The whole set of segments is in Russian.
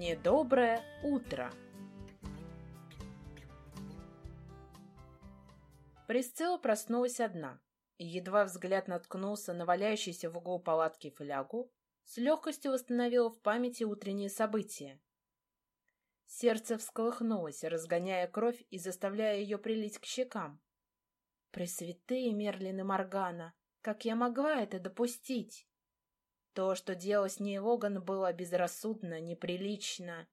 Недоброе утро. Присцилла проснулась одна, и едва взгляд наткнулся на валяющийся в углу палатки флягу, с легкостью восстановила в памяти утренние события. Сердце всколыхнулось, разгоняя кровь и заставляя ее прилить к щекам. Пресвятые Мерлины Моргана, как я могла это допустить? То, что делал с ней Логан, было безрассудно, неприлично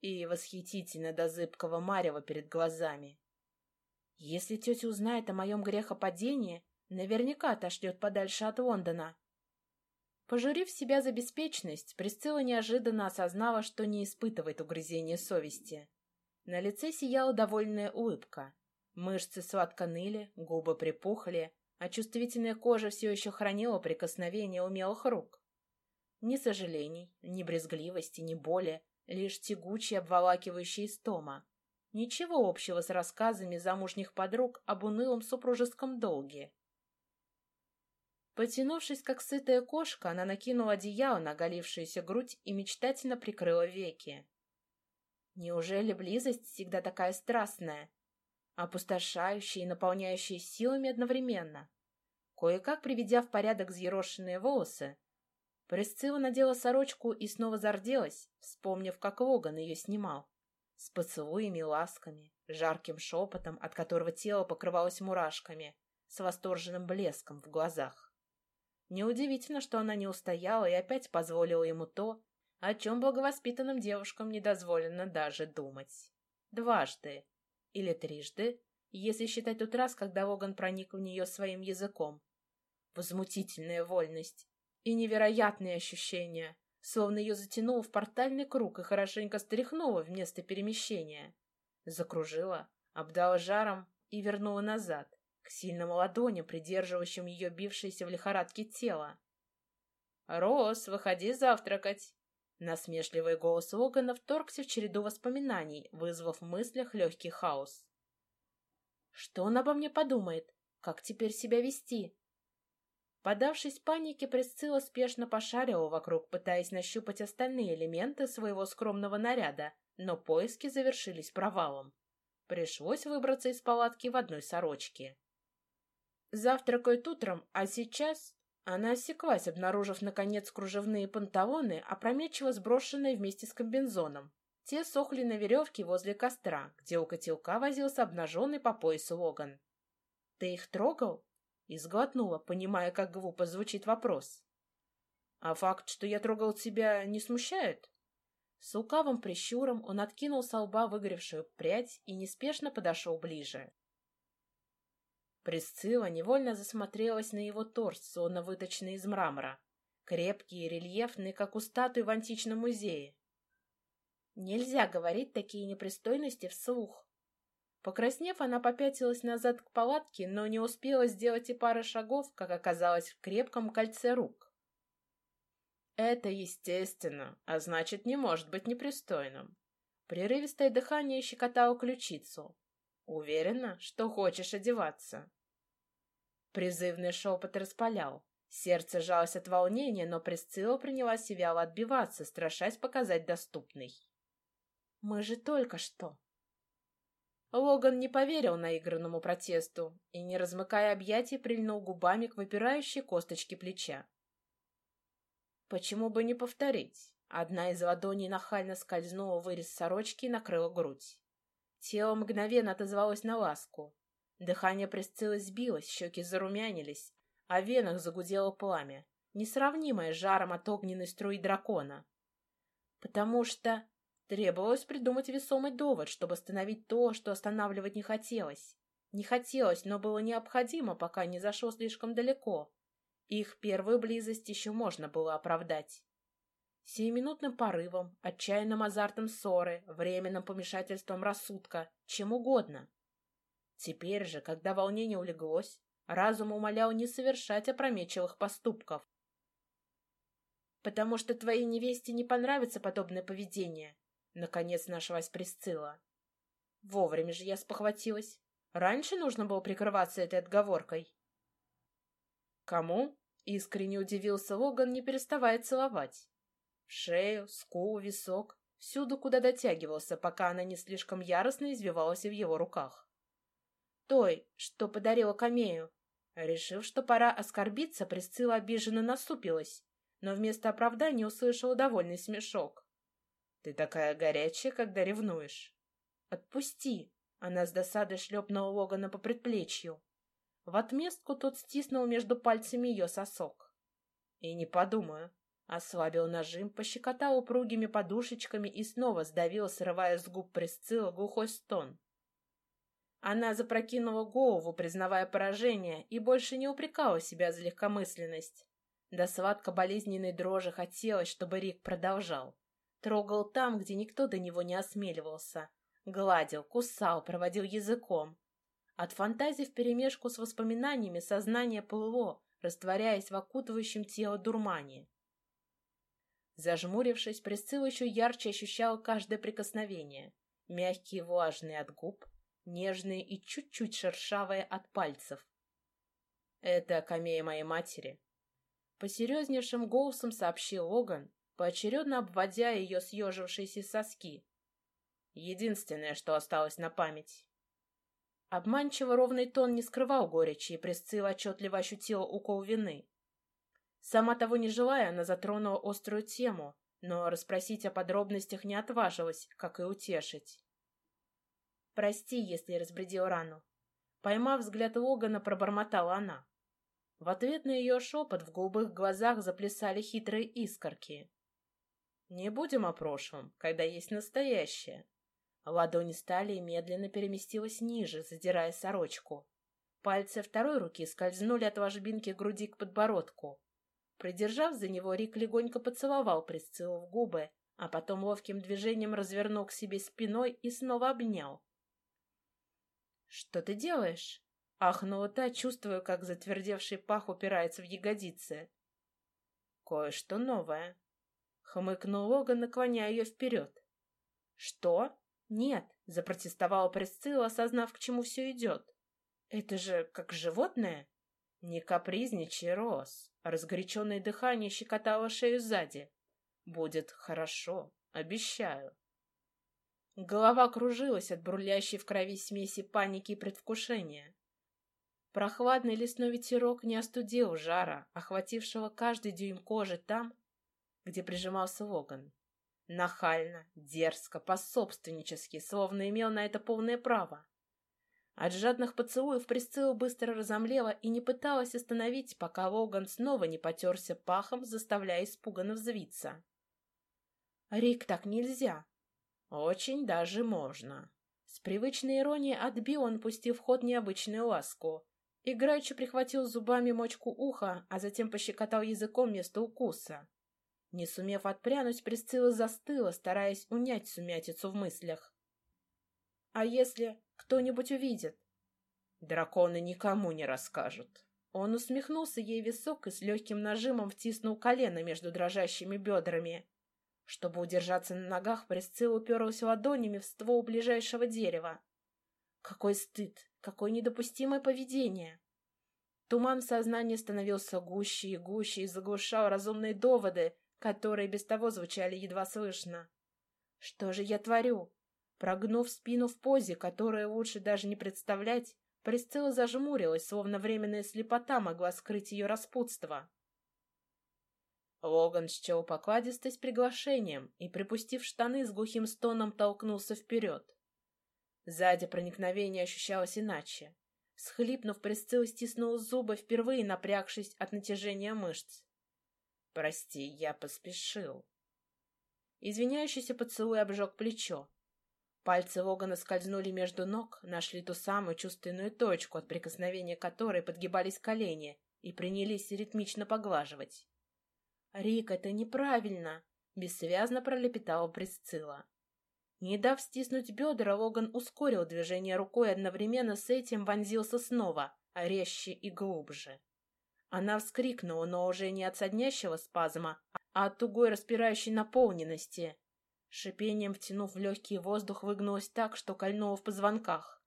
и восхитительно до зыбкого марева перед глазами. Если тетя узнает о моем грехопадении, наверняка отошлет подальше от Лондона. Пожурив себя за беспечность, Присцилла неожиданно осознала, что не испытывает угрызения совести. На лице сияла довольная улыбка. Мышцы сладко ныли, губы припухли, а чувствительная кожа все еще хранила прикосновение умелых рук. Ни сожалений, ни брезгливости, ни боли, лишь тягучий обволакивающий истома. Ничего общего с рассказами замужних подруг об унылом супружеском долге. Потянувшись, как сытая кошка, она накинула одеяло на оголившуюся грудь и мечтательно прикрыла веки. Неужели близость всегда такая страстная, опустошающая и наполняющая силами одновременно? Кое-как приведя в порядок взъерошенные волосы, Пресцилла надела сорочку и снова зарделась, вспомнив, как Логан ее снимал. С поцелуями ласками, жарким шепотом, от которого тело покрывалось мурашками, с восторженным блеском в глазах. Неудивительно, что она не устояла и опять позволила ему то, о чем благовоспитанным девушкам не дозволено даже думать. Дважды. Или трижды, если считать тот раз, когда Логан проник в нее своим языком. Возмутительная вольность и невероятные ощущения, словно ее затянуло в портальный круг и хорошенько стряхнуло вместо перемещения. Закружила, обдала жаром и вернула назад, к сильным ладоням, придерживающим ее бившееся в лихорадке тело. «Рос, выходи завтракать!» Насмешливый голос Логана вторгся в череду воспоминаний, вызвав в мыслях легкий хаос. «Что он обо мне подумает? Как теперь себя вести? Подавшись панике, Присцилла спешно пошарила вокруг, пытаясь нащупать остальные элементы своего скромного наряда, но поиски завершились провалом. Пришлось выбраться из палатки в одной сорочке. Завтракают утром, а сейчас... Она осеклась, обнаружив, наконец, кружевные панталоны, опрометчиво сброшенные вместе с комбинзоном. Те сохли на веревке возле костра, где у котелка возился обнаженный по поясу Логан. «Ты их трогал?» И сглотнула, понимая, как глупо звучит вопрос. «А факт, что я трогал тебя, не смущает?» С лукавым прищуром он откинул со лба выгоревшую прядь и неспешно подошел ближе. Присцилла невольно засмотрелась на его торс, сонно выточенный из мрамора, крепкий и рельефный, как у статуи в античном музее. Нельзя говорить такие непристойности вслух. Покраснев, она попятилась назад к палатке, но не успела сделать и пары шагов, как оказалось в крепком кольце рук. Это естественно, а значит, не может быть непристойным. Прерывистое дыхание щекотало ключицу. Уверена, что хочешь одеваться. Призывный шепот распалял. Сердце жалось от волнения, но Присцилла принялась вяло отбиваться, страшась показать доступный. «Мы же только что...» Логан не поверил наигранному протесту и, не размыкая объятий, прильнул губами к выпирающей косточке плеча. Почему бы не повторить? Одна из ладоней нахально скользнула вырез сорочки и накрыла грудь. Тело мгновенно отозвалось на ласку. Дыхание Пресциллы сбилось, щеки зарумянились, а в венах загудело пламя, несравнимое с жаром от огненной струи дракона. Потому что Требовалось придумать весомый довод, чтобы остановить то, что останавливать не хотелось. Не хотелось, но было необходимо, пока не зашло слишком далеко. Их первую близость еще можно было оправдать. Сиюминутным порывом, отчаянным азартом ссоры, временным помешательством рассудка, чем угодно. Теперь же, когда волнение улеглось, разум умолял не совершать опрометчивых поступков. «Потому что твоей невесте не понравится подобное поведение», Наконец нашлась Присцилла. Вовремя же я спохватилась. Раньше нужно было прикрываться этой отговоркой. Кому? Искренне удивился Логан, не переставая целовать. Шею, скулу, висок. всюду, куда дотягивался, пока она не слишком яростно извивалась в его руках. Той, что подарила Камею. Решив, что пора оскорбиться, Присцилла обиженно насупилась, но вместо оправдания услышала довольный смешок. «Ты такая горячая, когда ревнуешь». «Отпусти!» — она с досадой шлепнула Логана по предплечью. В отместку тот стиснул между пальцами ее сосок. «И не подумаю», Ослабил нажим, пощекотал упругими подушечками и снова сдавил, срывая с губ Присцилла глухой стон. Она запрокинула голову, признавая поражение, и больше не упрекала себя за легкомысленность. До сладко-болезненной дрожи хотелось, чтобы Рик продолжал. Трогал там, где никто до него не осмеливался. Гладил, кусал, проводил языком. От фантазий вперемешку с воспоминаниями сознание плыло, растворяясь в окутывающем тело дурмане. Зажмурившись, Присцилла еще ярче ощущала каждое прикосновение. Мягкие влажные от губ, нежные и чуть-чуть шершавые от пальцев. «Это камея моей матери», — посерьезнейшим голосом сообщил Логан, поочередно обводя ее съежившиеся соски. Единственное, что осталось на память. Обманчиво ровный тон не скрывал горечи, и Присцилла отчетливо ощутила укол вины. Сама того не желая, она затронула острую тему, но расспросить о подробностях не отважилась, как и утешить. «Прости, если разбредил рану». Поймав взгляд Логана, пробормотала она. В ответ на ее шепот в голубых глазах заплясали хитрые искорки. «Не будем о прошлом, когда есть настоящее». Ладони стали и медленно переместилась ниже, задирая сорочку. Пальцы второй руки скользнули от ложбинки груди к подбородку. Придержав за него, Рик легонько поцеловал Присциллу в губы, а потом ловким движением развернул к себе спиной и снова обнял. «Что ты делаешь?» — ахнула та, чувствуя, как затвердевший пах упирается в ягодицы. «Кое-что новое», — хмыкнул Логан, наклоняя ее вперед. «Что? Нет», — запротестовала Присцилла, осознав, к чему все идет. «Это же как животное?» «Не капризничай, Рос!» Разгоряченное дыхание щекотало шею сзади. «Будет хорошо, обещаю». Голова кружилась от бурлящей в крови смеси паники и предвкушения. Прохладный лесной ветерок не остудил жара, охватившего каждый дюйм кожи там, где прижимался Логан. Нахально, дерзко, пособственнически, словно имел на это полное право. От жадных поцелуев Присцилла быстро разомлела и не пыталась остановить, пока Логан снова не потерся пахом, заставляя испуганно взвиться. «Рик, так нельзя!» «Очень даже можно!» С привычной иронией отбил он, пустив в ход необычную ласку. Играючи прихватил зубами мочку уха, а затем пощекотал языком вместо укуса. Не сумев отпрянуть, Присцилла застыла, стараясь унять сумятицу в мыслях. «А если...» Кто-нибудь увидит. Драконы никому не расскажут. Он усмехнулся ей висок и с легким нажимом втиснул колено между дрожащими бедрами. Чтобы удержаться на ногах, Пресцилла уперлась ладонями в ствол ближайшего дерева. Какой стыд! Какое недопустимое поведение! Туман в сознании становился гуще и гуще и заглушал разумные доводы, которые без того звучали едва слышно. Что же я творю? Прогнув спину в позе, которая лучше даже не представлять, Присцилла зажмурилась, словно временная слепота могла скрыть ее распутство. Логан счел покладистость приглашением и, припустив штаны, с глухим стоном толкнулся вперед. Сзади проникновение ощущалось иначе. Схлипнув, Присцилла стиснула зубы, впервые напрягшись от натяжения мышц. «Прости, я поспешил». Извиняющийся поцелуй обжег плечо. Пальцы Логана скользнули между ног, нашли ту самую чувственную точку, от прикосновения которой подгибались колени, и принялись ритмично поглаживать. «Рик, это неправильно!» — бессвязно пролепетала Присцилла. Не дав стиснуть бедра, Логан ускорил движение рукой одновременно с этим вонзился снова, резче и глубже. Она вскрикнула, но уже не от соднящего спазма, а от тугой распирающей наполненности, Шипением втянув в легкий воздух, выгнулась так, что кольнула в позвонках.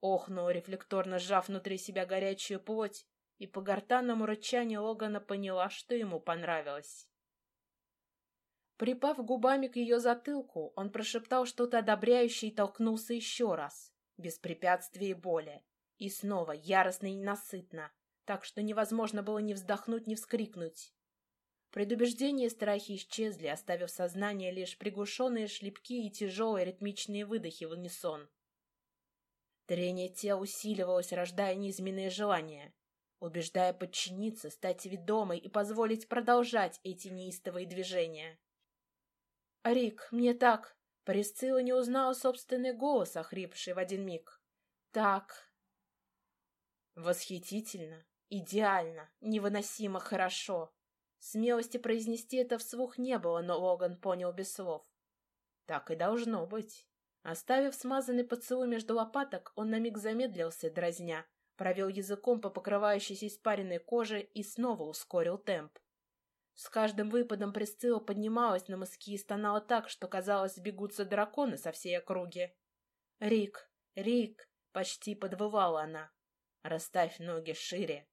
Охнула, рефлекторно сжав внутри себя горячую плоть, и по гортанному рычанию Логана поняла, что ему понравилось. Припав губами к ее затылку, он прошептал что-то одобряющее и толкнулся еще раз, без препятствий и боли. И снова яростно и ненасытно, так что невозможно было ни вздохнуть, ни вскрикнуть. Предубеждения и страхи исчезли, оставив сознание лишь приглушенные шлепки и тяжелые ритмичные выдохи в унисон. Трение тела усиливалось, рождая низменные желания, убеждая подчиниться, стать ведомой и позволить продолжать эти неистовые движения. «Рик, мне так...» Присцилла не узнала собственный голос, охрипший в один миг. «Так...» Восхитительно, идеально, невыносимо хорошо. Смелости произнести это вслух не было, но Логан понял без слов. Так и должно быть. Оставив смазанный поцелуй между лопаток, он на миг замедлился, дразня, провел языком по покрывающейся испаренной коже и снова ускорил темп. С каждым выпадом Присцилла поднималась на мыски и стонала так, что, казалось, сбегутся драконы со всей округи. «Рик! Рик!» — почти подвывала она. «Расставь ноги шире!»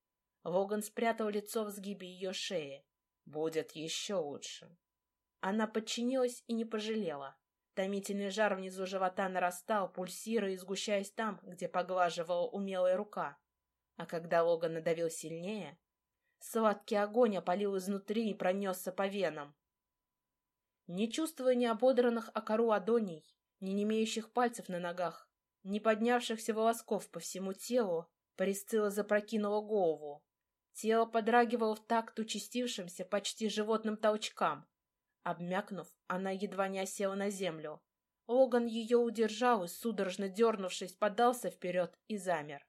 Логан спрятал лицо в сгибе ее шеи. Будет еще лучше. Она подчинилась и не пожалела. Томительный жар внизу живота нарастал, пульсируя и сгущаясь там, где поглаживала умелая рука. А когда Логан надавил сильнее, сладкий огонь опалил изнутри и пронесся по венам. Не чувствуя ни ободранных о кору ладоней, ни немеющих пальцев на ногах, ни поднявшихся волосков по всему телу, Присцилла запрокинула голову. Тело подрагивало в такт участившимся почти животным толчкам. Обмякнув, она едва не осела на землю. Логан ее удержал и, судорожно дернувшись, подался вперед и замер.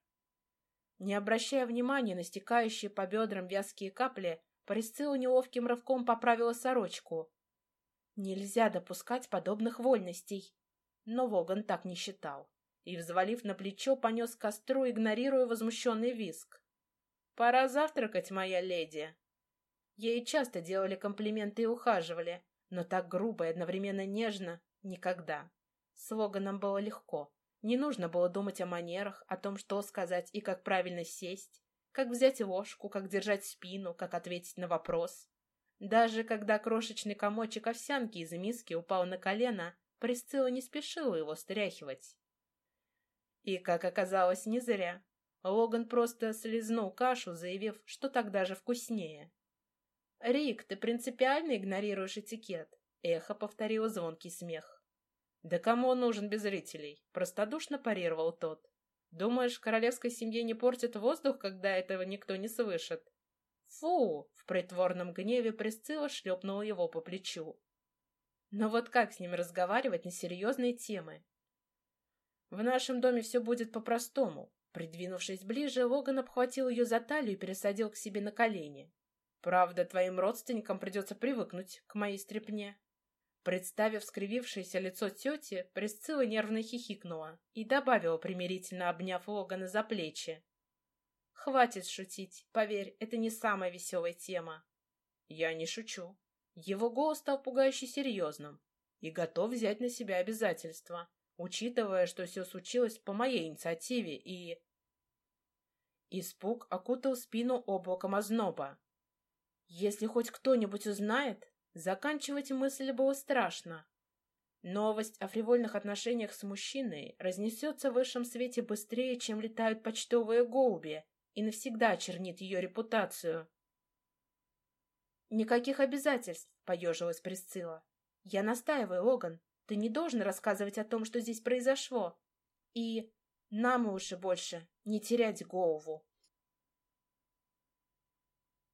Не обращая внимания на стекающие по бедрам вязкие капли, Присцилла неловким рывком поправила сорочку. Нельзя допускать подобных вольностей. Но Логан так не считал и, взвалив на плечо, понес к костру, игнорируя возмущенный виск. «Пора завтракать, моя леди!» Ей часто делали комплименты и ухаживали, но так грубо и одновременно нежно — никогда. С Логаном было легко. Не нужно было думать о манерах, о том, что сказать и как правильно сесть, как взять ложку, как держать спину, как ответить на вопрос. Даже когда крошечный комочек овсянки из миски упал на колено, Присцилла не спешила его стряхивать. И, как оказалось, не зря. Логан просто слезнул кашу, заявив, что так даже вкуснее. «Рик, ты принципиально игнорируешь этикет», — эхо повторило звонкий смех. «Да кому он нужен без зрителей?» — простодушно парировал тот. «Думаешь, королевской семье не портит воздух, когда этого никто не слышит?» «Фу!» — в притворном гневе Присцилла шлепнула его по плечу. Но вот как с ним разговаривать на серьезные темы? «В нашем доме все будет по-простому», Придвинувшись ближе, Логан обхватил ее за талию и пересадил к себе на колени. «Правда, твоим родственникам придется привыкнуть к моей стряпне». Представив скривившееся лицо тети, Присцилла нервно хихикнула и добавила, примирительно обняв Логана за плечи. «Хватит шутить. Поверь, это не самая веселая тема». «Я не шучу». Его голос стал пугающе серьезным и готов взять на себя обязательства учитывая, что все случилось по моей инициативе и... Испуг окутал спину облаком озноба. Если хоть кто-нибудь узнает, заканчивать мысль было страшно. Новость о фривольных отношениях с мужчиной разнесется в высшем свете быстрее, чем летают почтовые голуби, и навсегда очернит ее репутацию. «Никаких обязательств», — поежилась Присцилла. «Я настаиваю, Логан. Ты не должен рассказывать о том, что здесь произошло. И нам лучше больше не терять голову.